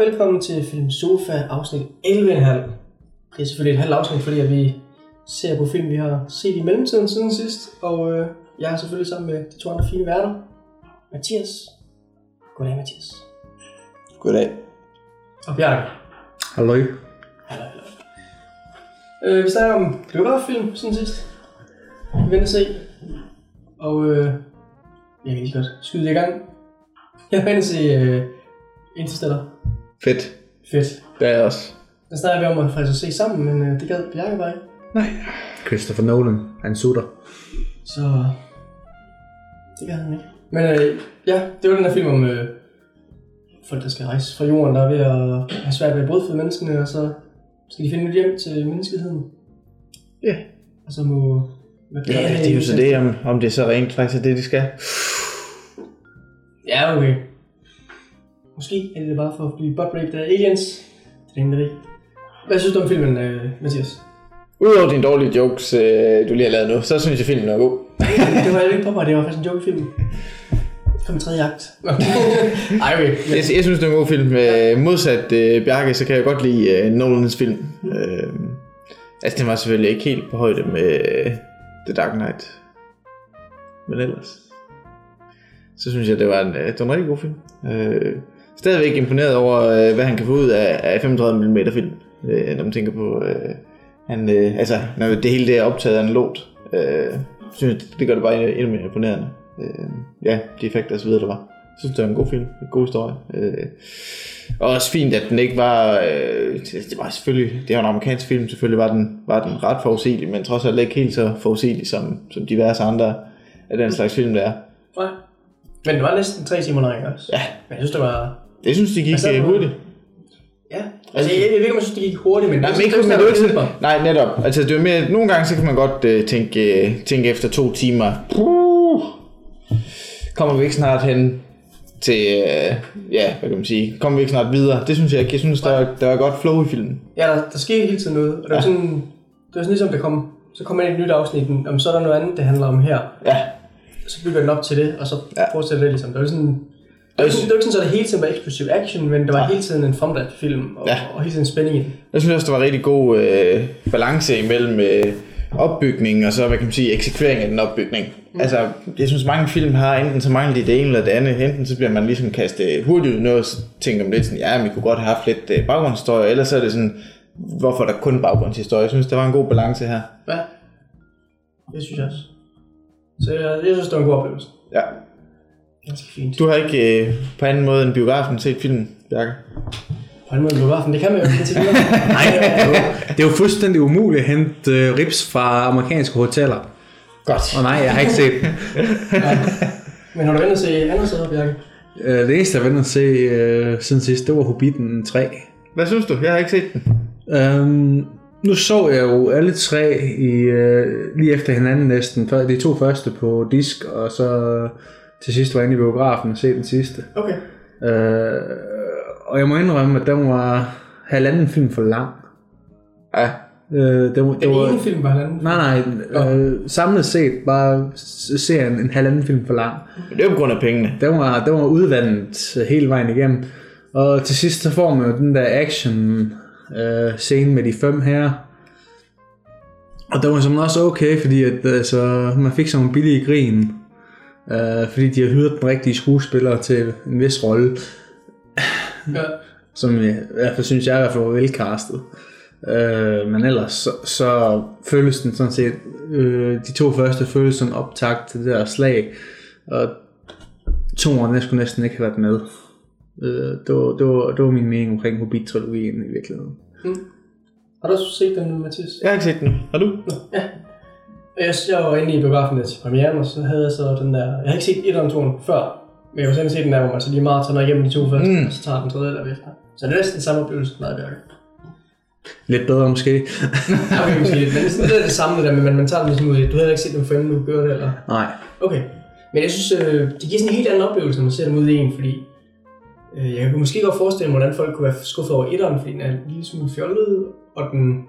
velkommen til Film Sofa afsnit 11,5. Det er selvfølgelig et halvt afsnit, fordi at vi ser på film, vi har set i mellemtiden siden sidst. Og øh, jeg er selvfølgelig sammen med de to andre fine værter. Mathias. Goddag, Mathias. Goddag. Og Bjarke. Hallo. Hallo, hallo. Øh, vi snakker om biograffilm siden sidst. Vi venter se. Og øh, jeg kan lige godt skyde det i gang. Jeg venter se øh, Interstellar. Fedt. Fedt. Det er jeg også. Den snakker vi om at faktisk se sammen, men øh, det gad Bjarke bare ikke. Christopher Nolan, han sutter. Så det gør han ikke. Men øh, ja, det var den der film om øh, folk, der skal rejse fra jorden, der er ved at have svært ved at brødføde menneskene, og så skal de finde et hjem til menneskeheden. Ja. Og så må... Ja, det er jo så det, om, om det så rent faktisk er det, de skal. Ja, okay. Måske er det bare for at blive butt raped af aliens. Er ved. Hvad synes du om filmen, øh, Mathias? Udover dine dårlige jokes, øh, du lige har lavet nu, så synes jeg, filmen er god. det var jeg ikke på mig, det var faktisk en joke film. Kom i tredje akt. Ej, okay. Jeg, jeg synes, det er en god film. Øh, modsat øh, Bjarke, så kan jeg godt lide øh, Nolans film. Øh, altså, den var selvfølgelig ikke helt på højde med øh, The Dark Knight. Men ellers. Så synes jeg, det var en, øh, det var en rigtig god film. Øh, stadigvæk imponeret over, øh, hvad han kan få ud af, af 35 mm film. Øh, når man tænker på... Øh, han, øh, altså, når det hele det er optaget lot. Øh, synes det gør det bare endnu mere imponerende. Øh, ja, de effekter og så videre, der var. Jeg synes, det var en god film. En god historie. Øh, og også fint, at den ikke var... Øh, det var selvfølgelig... Det var en amerikansk film. Selvfølgelig var den, var den ret forudsigelig, men trods alt ikke helt så forudsigelig, som, som diverse andre af den slags film, der er. Nej. Men det var næsten tre timer lang også. Ja. Men jeg synes, det var... Jeg synes, det gik Altså, altså, hurtigt. Ja. Altså, jeg, jeg, ved ikke, om jeg synes, det gik hurtigt, men... Nej, men ikke, men det er jo ikke sådan, nej, netop. Altså, det er jo mere, nogle gange, så kan man godt øh, tænke, øh, tænke efter to timer. Puh, kommer vi ikke snart hen til, øh, ja, hvad kan man sige, kommer vi ikke snart videre? Det synes jeg ikke. Jeg synes, der, var- der var godt flow i filmen. Ja, der, der sker hele tiden noget. Og det var Ja. sådan... Det var sådan ligesom, der kom... Så kom ind et nyt afsnit, om så er der noget andet, det handler om her. Ja, Så bygger den op til det, og så Ja. fortsætter det ligesom. Det var sådan... Det var, ikke, sådan- det var ikke sådan, at det hele tiden var eksplosiv action, men der var Nej. hele tiden en fremdrift film, og, Ja. ja. og hele tiden spænding i den. jeg synes også, der var rigtig god øh, balance imellem øh, opbygningen og så, hvad kan man sige, eksekvering af den opbygning. Mm. Altså, jeg synes, mange film har enten så mangler de det ene eller det andet. Enten så bliver man ligesom kastet hurtigt ud noget, og så tænker man lidt sådan, ja, vi kunne godt have haft lidt øh, baggrundshistorie, ellers så er det sådan, hvorfor er der kun baggrundshistorie? Jeg synes, der var en god balance her. Ja. Det synes jeg også. Så jeg, jeg synes, det var en god oplevelse. Ja. Ganske fint. Du har ikke øh, på anden måde end biografen set filmen, Bjarke? På en måde biografen, det kan man jo ikke til videre. Nej, det er, jo, det fuldstændig umuligt at hente øh, rips fra amerikanske hoteller. Godt. Og nej, jeg har ikke set den. Men har du vendt at se andre steder, Bjarke? Øh, Det eneste, jeg vendte at se øh, siden sidst, det var Hobbiten 3. Hvad synes du? Jeg har ikke set den. Øhm, nu så jeg jo alle tre i, øh, lige efter hinanden næsten. Før- De to første på disk, og så til sidst var jeg inde i biografen og se den sidste. Okay. Øh, og jeg må indrømme, at den var halvanden film for lang. Ja. Øh, det, var, det Den var, ene film var halvanden. Nej, nej. Øh, samlet set bare s- serien en halvanden film for lang. Men det er jo på grund af pengene. Den var, den var udvandet hele vejen igennem. Og til sidst så får man jo den der action øh, scene med de fem her. Og den var simpelthen også okay, fordi at, altså, man fik sådan en billig grin. Øh, fordi de har hyret den rigtige skuespiller til en vis rolle. Ja. som jeg, i hvert fald synes jeg i hvert fald var velcastet. Øh, men ellers så, så føles den sådan set, øh, de to første føles som optakt til det der slag, og toerne skulle næsten ikke have været med. Øh, det, var, det, var, det var min mening omkring Hobbit-trilogien i virkeligheden. Har du også set den, Mathias? Jeg har ikke set den. Har du? Ja. Jeg, jeg var inde i biografen til premieren, og så havde jeg så den der... Jeg har ikke set et eller før, men jeg har sådan set den der, hvor man så lige maratoner igennem de to første, Mm. og så tager den tredje der efter. Så det er næsten samme oplevelse som Bjarke. Lidt bedre måske. Okay, måske lidt, men det er sådan lidt det samme det der, men man, man tager den ligesom ud i, du havde ikke set dem for inden du gjorde det, eller? Nej. Okay. Men jeg synes, øh, det giver sådan en helt anden oplevelse, når man ser dem ud i en, fordi øh, jeg kunne måske godt forestille mig, hvordan folk kunne være skuffet over etteren, fordi den er en lille smule fjollet, og den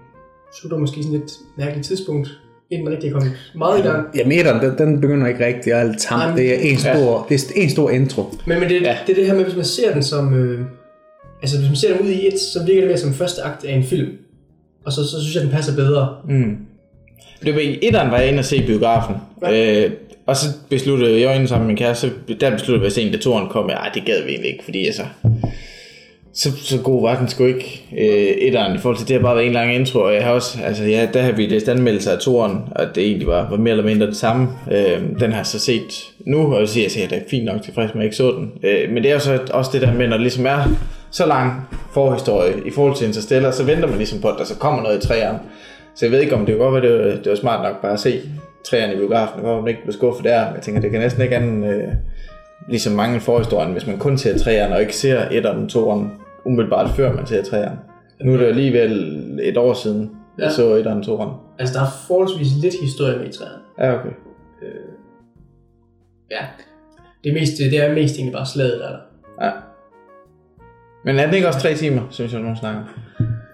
slutter måske sådan et mærkeligt tidspunkt, inden den rigtig kommet meget i gang. Ja, meteren, den, den begynder ikke rigtig at lidt Nej, tamt. Det er en stor, det er en stor intro. Men, men det, Ja. ja. det er det her med, hvis man ser den som... Øh, altså hvis man ser dem ud i et, så virker det mere som første akt af en film. Og så, så synes jeg, den passer bedre. Mm. Det var i etteren var jeg inde og se biografen. Ja. Øh, og så besluttede jeg jo sammen med min kæreste, der besluttede vi at se, at toren kom. Ej, det gad vi egentlig ikke, fordi altså, så, så god var den sgu ikke øh, etteren i forhold til det har bare været en lang intro, og jeg har også, altså ja, der har vi læst anmeldelser af toren, og det egentlig var, var mere eller mindre det samme. Øh, den har jeg så set nu, og jeg siger, at jeg er fint nok tilfreds med, at jeg ikke så den. Øh, men det er jo så også det der med, når det ligesom er så lang forhistorie i forhold til Interstellar, så venter man ligesom på, at der så kommer noget i træerne. Så jeg ved ikke, om det var godt at det var, det var smart nok bare at se træerne i biografen, og man ikke blev skuffet der. Men jeg tænker, det kan næsten ikke anden øh, ligesom mange forhistorien, hvis man kun ser træerne og ikke ser et og toeren umiddelbart før man ser træerne. Nu er det alligevel et år siden, jeg Ja. så et og toeren. Altså, der er forholdsvis lidt historie med i træerne. Ja, okay. Ja. Det er, mest, det er mest egentlig bare slaget, der er der. Ja. Men er den ikke også tre timer, synes jeg, nogen snakker?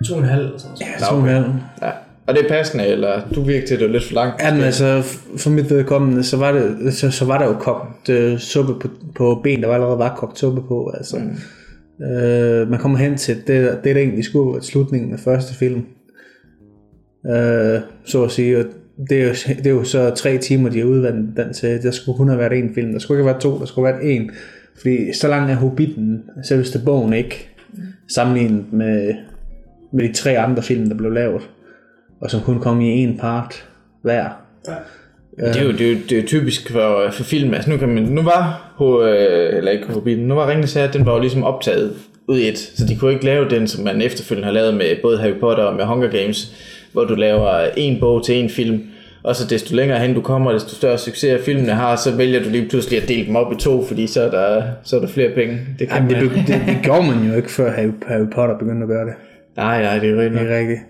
To og en halv eller sådan noget. Ja, to okay. Ja. Og det er passende, eller du virker til, at det er lidt for langt? Ja, men altså, for mit vedkommende, så var, det, så, så var der jo kogt øh, suppe på, på ben, der var allerede var kogt suppe på, altså. Mm. Øh, man kommer hen til det, det der egentlig skulle være slutningen af første film. Øh, så at sige, og det er, jo, det er jo så tre timer, de har udvandet den til. Der skulle kun have været en film. Der skulle ikke have været to, der skulle have været en. Fordi så lang er Hobbiten, selveste bogen ikke, sammenlignet med, med de tre andre film, der blev lavet. Og som kun kom i en part hver. Det er jo, det er jo, det er typisk for, for film. Altså nu, kan man, nu var, på, øh, eller ikke Hobbiten, nu var Ringenes Herre, den var jo ligesom optaget ud i et. Så de kunne ikke lave den, som man efterfølgende har lavet med både Harry Potter og med Hunger Games, hvor du laver en bog til en film, og så desto længere hen du kommer, desto større succes filmene har, så vælger du lige pludselig at dele dem op i to, fordi så er der, så er der flere penge. Det kan Jamen, det, man. be- det, det gjorde man jo ikke, før Harry, Harry Potter begyndte at gøre det. Nej, nej, det er rigtigt. Det er rigtigt.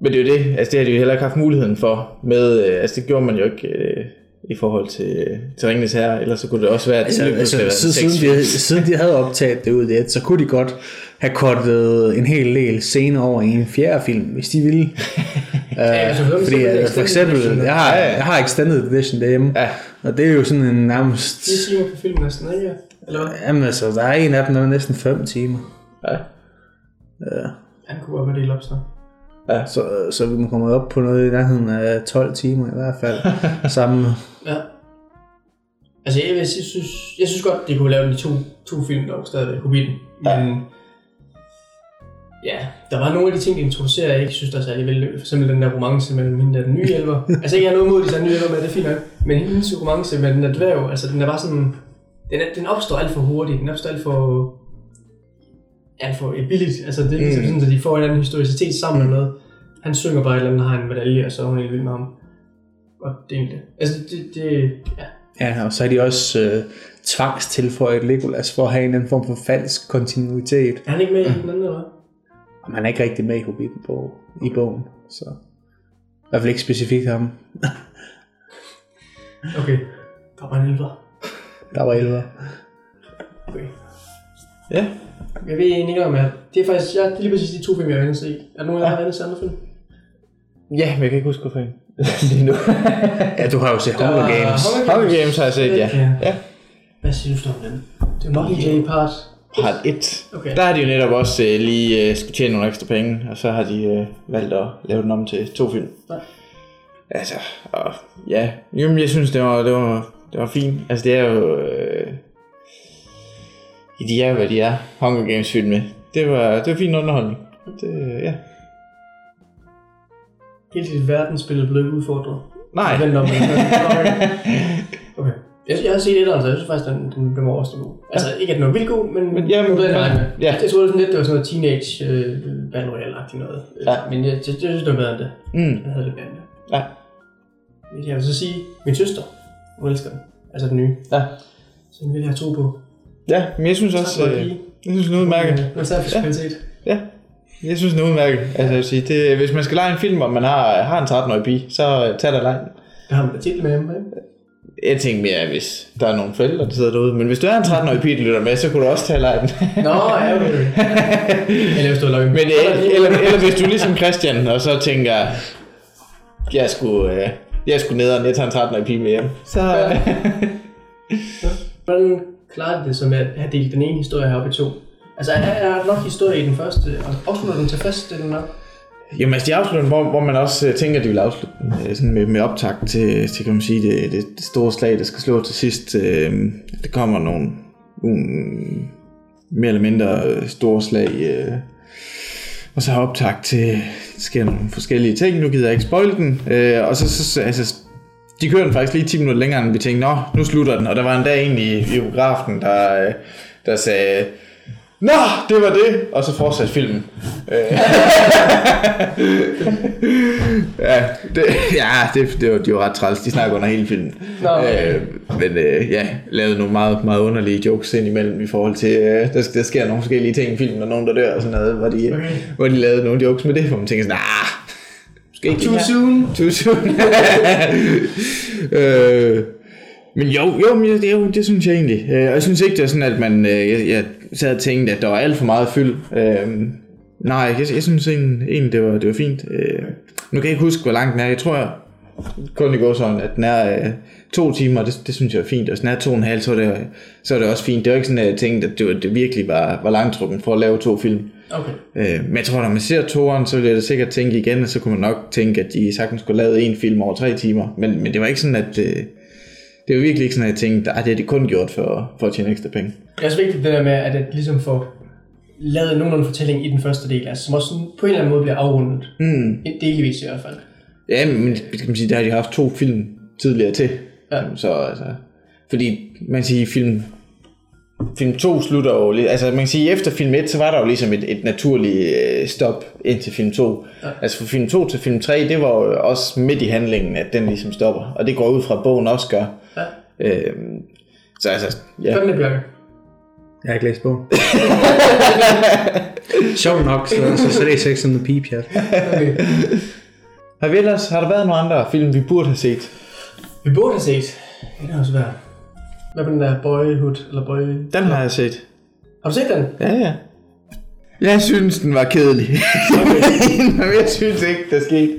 Men det er jo det, altså det har de jo heller ikke haft muligheden for med, øh, altså det gjorde man jo ikke øh, i forhold til, til Ringenes Herre, ellers så kunne det også være, at det Altså, lige altså, siden, havde siden, de, siden de havde optaget det ud i det, så kunne de godt have kortet en hel del scener over i en fjerde film, hvis de ville. Ja, uh, så for fordi eksempel uh, for eksempel, edition. jeg har, Ja, ja. jeg har extended edition derhjemme, Ja. og det er jo sådan en nærmest... 10 timer på film næsten, ikke? Eller hvad? Jamen altså, der er en af dem, der er næsten 5 timer. Ja. Han kunne godt være delt op så. Så, så vi må komme op på noget i nærheden af 12 timer i hvert fald. sammen. Ja. Altså, jeg, jeg, synes, jeg synes godt, de kunne lave de to, to film dog stadigvæk, Hobbiten. Men ja, der var nogle af de ting, de introducerer, jeg ikke synes, der er særlig vellykket. For eksempel den der romance mellem hende og den nye elver. altså, ikke jeg har noget mod de der nye elver med, det er fint nok. Men hendes romance med den der dværg, altså den er bare sådan... Den, er, den opstår alt for hurtigt, den opstår alt for... Alt for billigt. Altså, det er ligesom Mm. sådan, at de får en anden historicitet sammen eller noget. Han synger bare et eller andet, der har en medalje, og så er hun helt vild med ham. Og det er det. Altså, det, det ja. Ja, og så er de også øh, tvangstilføjet Legolas for at have en eller anden form for falsk kontinuitet. Er han ikke med i den anden, eller hvad? Og man er ikke rigtig med i Hobbiten på, i bogen, så i hvert fald ikke specifikt ham. Okay. Der var en elver. Der var 11. Okay. Ja. Jeg ved egentlig ikke om, at det er faktisk ja, det er lige præcis de to film, jeg har været inde at se. Er der nogen, der har været andre film? Ja, men jeg kan ikke huske, hvorfor lige nu. Ja, du har jo set Hunger Games. Hunger Games har jeg set, ja. Ja. ja. Hvad synes du om den? Det er Mockingjay Part. Part 1. Okay. Der har de jo netop også øh, lige øh, skulle tjene nogle ekstra penge, og så har de øh, valgt at lave den om til to film. Ja. Altså, og ja, jamen, jeg synes, det var, det var, det var fint. Altså, det er jo... Øh, de er hvad de er. Hunger Games filmene. Det var, det var fin underholdning. Det, ja. Hele dit verdensbillede blev ikke udfordret. Nej. Venter om, okay. Jeg, jeg har set etteren, så jeg synes faktisk, den, den, den var også god. Altså, ikke at den var vildt god, men, Men ja, men- regnede med. ja. Jeg troede sådan lidt, det var sådan noget teenage øh, Battle Royale-agtigt noget. Ja. Men jeg, jeg, jeg, synes, det var bedre end det. Mm. Jeg havde lidt bedre end det. Ja. Men jeg vil så sige, min søster, hun elsker den. Altså den nye. Ja. Så den vil jeg have tro på. Ja, men jeg synes også, øh, jeg synes, den er udmærket. Øh, Ja. Ja, jeg synes, den er udmærket. Altså, jeg vil sige, det, hvis man skal lege en film, og man har, har en 13-årig pige, så øh, tag da leg den. Der har man tit med hjemme, ikke? Jeg tænker mere, hvis der er nogle forældre, der sidder derude. Men hvis du er en 13-årig pige, der lytter med, så kunne du også tage leg den. Nå, ja, okay. Eller hvis du lagt Men, øh, eller, eller hvis du er ligesom Christian, og så tænker, jeg skulle, øh, jeg skulle ned og jeg tager en 13-årig pige med hjem. Så, Hvordan klarer de det så med at have delt den ene historie heroppe i to? Altså, er, der nok historie i den første, og afslutter den til første, den nok? Jamen altså, de afslutter, hvor, hvor man også øh, tænker, at de vil afslutte den, øh, sådan med, med optag til, til, kan man sige, det, det, det store slag, der skal slå til sidst. Øh, det kommer nogle, nogle mere eller mindre øh, store slag, øh, og så har optag til, der sker nogle forskellige ting, nu gider jeg ikke spoil den, øh, og så, så altså, de kører den faktisk lige 10 minutter længere, end vi tænkte, nå, nu slutter den, og der var en dag egentlig i biografen, der, øh, der sagde, Nå, det var det! Og så fortsatte filmen. Øh. ja, det, ja det, det, var, de var ret træls. De snakker under hele filmen. Nå, okay. øh, men øh, ja, lavede nogle meget, meget underlige jokes ind imellem i forhold til, øh, der, der sker nogle forskellige ting i filmen, og nogen der dør og sådan noget, hvor de, okay. hvor de lavede nogle jokes med det, hvor man tænker sådan, nah, måske ikke Too det her." soon. Too soon. øh, men jo, jo, men det, jo, det synes jeg egentlig. Øh, jeg synes ikke, det er sådan, at man... øh, Jeg, jeg sad og tænkte, at der var alt for meget fyld. Øh, nej, jeg, jeg synes egentlig, egentlig det, var, det var fint. Øh, nu kan jeg ikke huske, hvor langt den er. Jeg tror kun i går sådan, at den er øh, to timer, det, det synes jeg er fint. Og hvis den er to og en halv, så er det, så er det også fint. Det var ikke sådan, at jeg tænkte, at det, det virkelig var, var langtrukken for at lave to film. Okay. Øh, men jeg tror, når man ser toeren, så vil jeg da sikkert tænke igen, og så kunne man nok tænke, at de sagtens skulle have lavet en film over tre timer. Men, men det var ikke sådan, at... Øh, det var virkelig ikke sådan, at jeg tænkte, at det har de kun gjort for, for at tjene ekstra penge. Det er også vigtigt det der med, at det ligesom får lavet nogenlunde fortælling i den første del, altså som også på en eller anden måde bliver afrundet. Mm. Delvis i hvert fald. Ja, men skal man sige, der har de haft to film tidligere til. Ja. Så altså, fordi man kan sige, film, film 2 slutter jo lidt, altså man kan sige, efter film 1, så var der jo ligesom et, et naturligt øh, stop ind til film 2. Ja. Altså fra film 2 til film 3, det var jo også midt i handlingen, at den ligesom stopper. Og det går ud fra, at bogen også gør. Ja. Øhm, så altså, ja. Sådan det, Bjørke. Jeg har ikke læst bogen. Sjovt nok, så, så, så det er Sex and the Peep, ja. Okay. Har, vi ellers, har der været nogle andre film, vi burde have set? Vi burde have set. Det er også svært. Hvad med den der Boyhood, eller Boy... Den har jeg set. Har du set den? Ja, ja. Jeg synes, den var kedelig. Men jeg synes ikke, der skete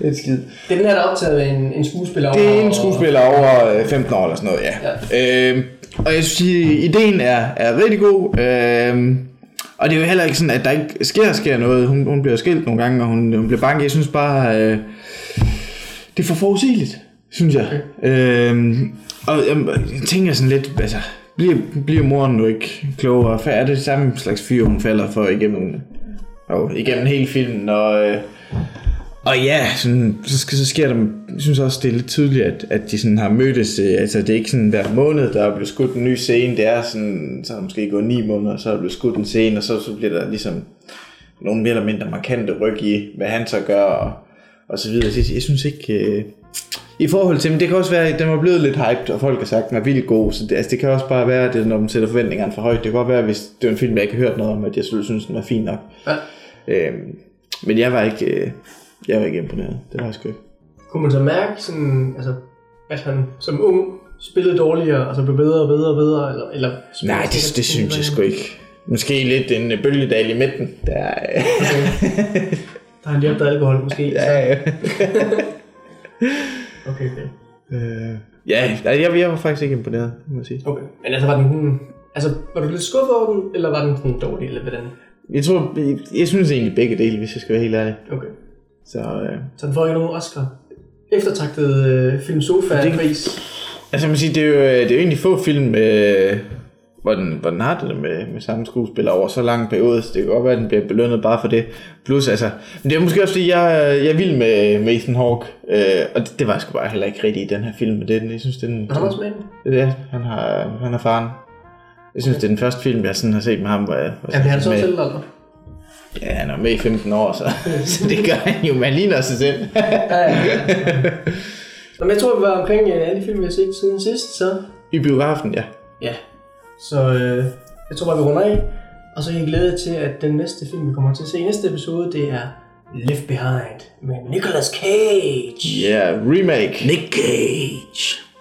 et skid. Det er den her, der er optaget af en, en skuespiller Det er over- en skuespiller over øh, 15 år eller sådan noget, ja. ja. Øhm, og jeg synes, ideen er, er rigtig god. Øhm, og det er jo heller ikke sådan, at der ikke sker, sker noget. Hun, hun bliver skilt nogle gange, og hun, hun bliver banket. Jeg synes bare, øh, det er for forudsigeligt, synes jeg. Okay. Øhm, og jeg, jeg tænker sådan lidt, altså, bliver, bliver moren nu ikke klogere? Er det samme slags fyr, hun falder for igennem, og igennem hele filmen? Og, øh, og ja, sådan, så, så sker der, jeg synes også, det er lidt tydeligt, at, at de sådan har mødtes, øh, altså det er ikke sådan hver måned, der er blevet skudt en ny scene, det er sådan, så er der måske gået ni måneder, så er der blevet skudt en scene, og så, så bliver der ligesom nogle mere eller mindre markante ryg i, hvad han så gør, og, og så videre. Jeg, jeg synes ikke, øh, i forhold til, men det kan også være, at den var blevet lidt hyped, og folk har sagt, at den er vildt god, så det, altså, det kan også bare være, at det, når man sætter forventningerne for højt, det kan godt være, hvis det var en film, jeg ikke har hørt noget om, at jeg synes, den var fin nok. Ja. Øhm, men jeg var ikke, øh, jeg var ikke imponeret. Det var jeg sgu ikke. Kunne man så mærke sådan, altså, at han som ung spillede dårligere, og så blev bedre og bedre og bedre, eller... eller Nej, det, det synes jeg sgu ikke. Måske lidt en øh, bølgedal i midten. Der, Okay. Der har han lige opdaget alkohol, måske. ja, ja. Okay, okay. Øh, ja, jeg, jeg var faktisk ikke imponeret, må jeg sige. Okay, men altså var den sådan... Altså, var du lidt skuffet over den, eller var den sådan dårlig, eller hvordan? Jeg tror, jeg, jeg synes egentlig begge dele, hvis jeg skal være helt ærlig. Okay. Så, øh, Så den får ikke nogen Oscar. Eftertragtet øh, film sofa Det- pris. altså man siger, det er jo, øh, det er jo egentlig få film, øh, hvor, den, hvor den har det med, med samme skuespiller over så lang periode, så det kan godt være, at den bliver belønnet bare for det. Plus, altså, men det er måske også fordi, jeg, jeg er vild med med Ethan Hawke, øh, og det, det var jeg sgu bare heller ikke rigtigt i den her film, men det, jeg synes, det er den, Har han også med den? Ja, han har, han er faren. Jeg synes, det er den første film, jeg sådan har set med ham, hvor jeg... Hvor Ja, bliver han så selv, eller? Ja, han er med i 15 år, så, så det gør han jo, man ligner sig selv. Ja, ja. Nå, men jeg tror, vi var omkring øh, alle de film, vi har set siden sidst, så... I biografen, ja. Ja. Så øh, jeg tror bare, vi runder af. Og så er jeg glæde til, at den næste film, vi kommer til at se i næste episode, det er Left Behind med Nicolas Cage. Ja, yeah, remake. Nick Cage.